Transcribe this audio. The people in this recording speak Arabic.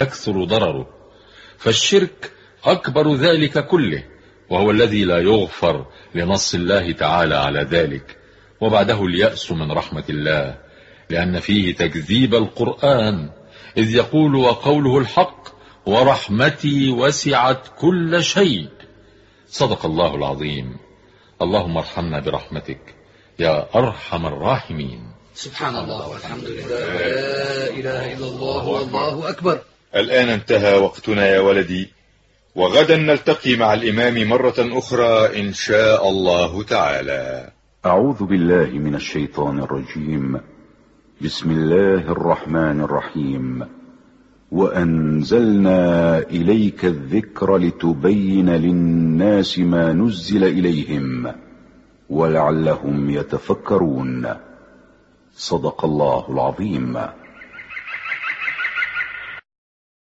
يكثر ضرره فالشرك أكبر ذلك كله وهو الذي لا يغفر لنص الله تعالى على ذلك. وبعده اليأس من رحمة الله لأن فيه تكذيب القرآن إذ يقول وقوله الحق ورحمتي وسعت كل شيء صدق الله العظيم. اللهم ارحمنا برحمتك يا أرحم الراحمين. سبحان الله والحمد لله. لا إله إلا الله والله أكبر. الآن انتهى وقتنا يا ولدي وغدا نلتقي مع الإمام مرة أخرى إن شاء الله تعالى. أعوذ بالله من الشيطان الرجيم. بسم الله الرحمن الرحيم. وأنزلنا إليك الذكر لتبين للناس ما نزل إليهم ولعلهم يتفكرون. صدق الله العظيم.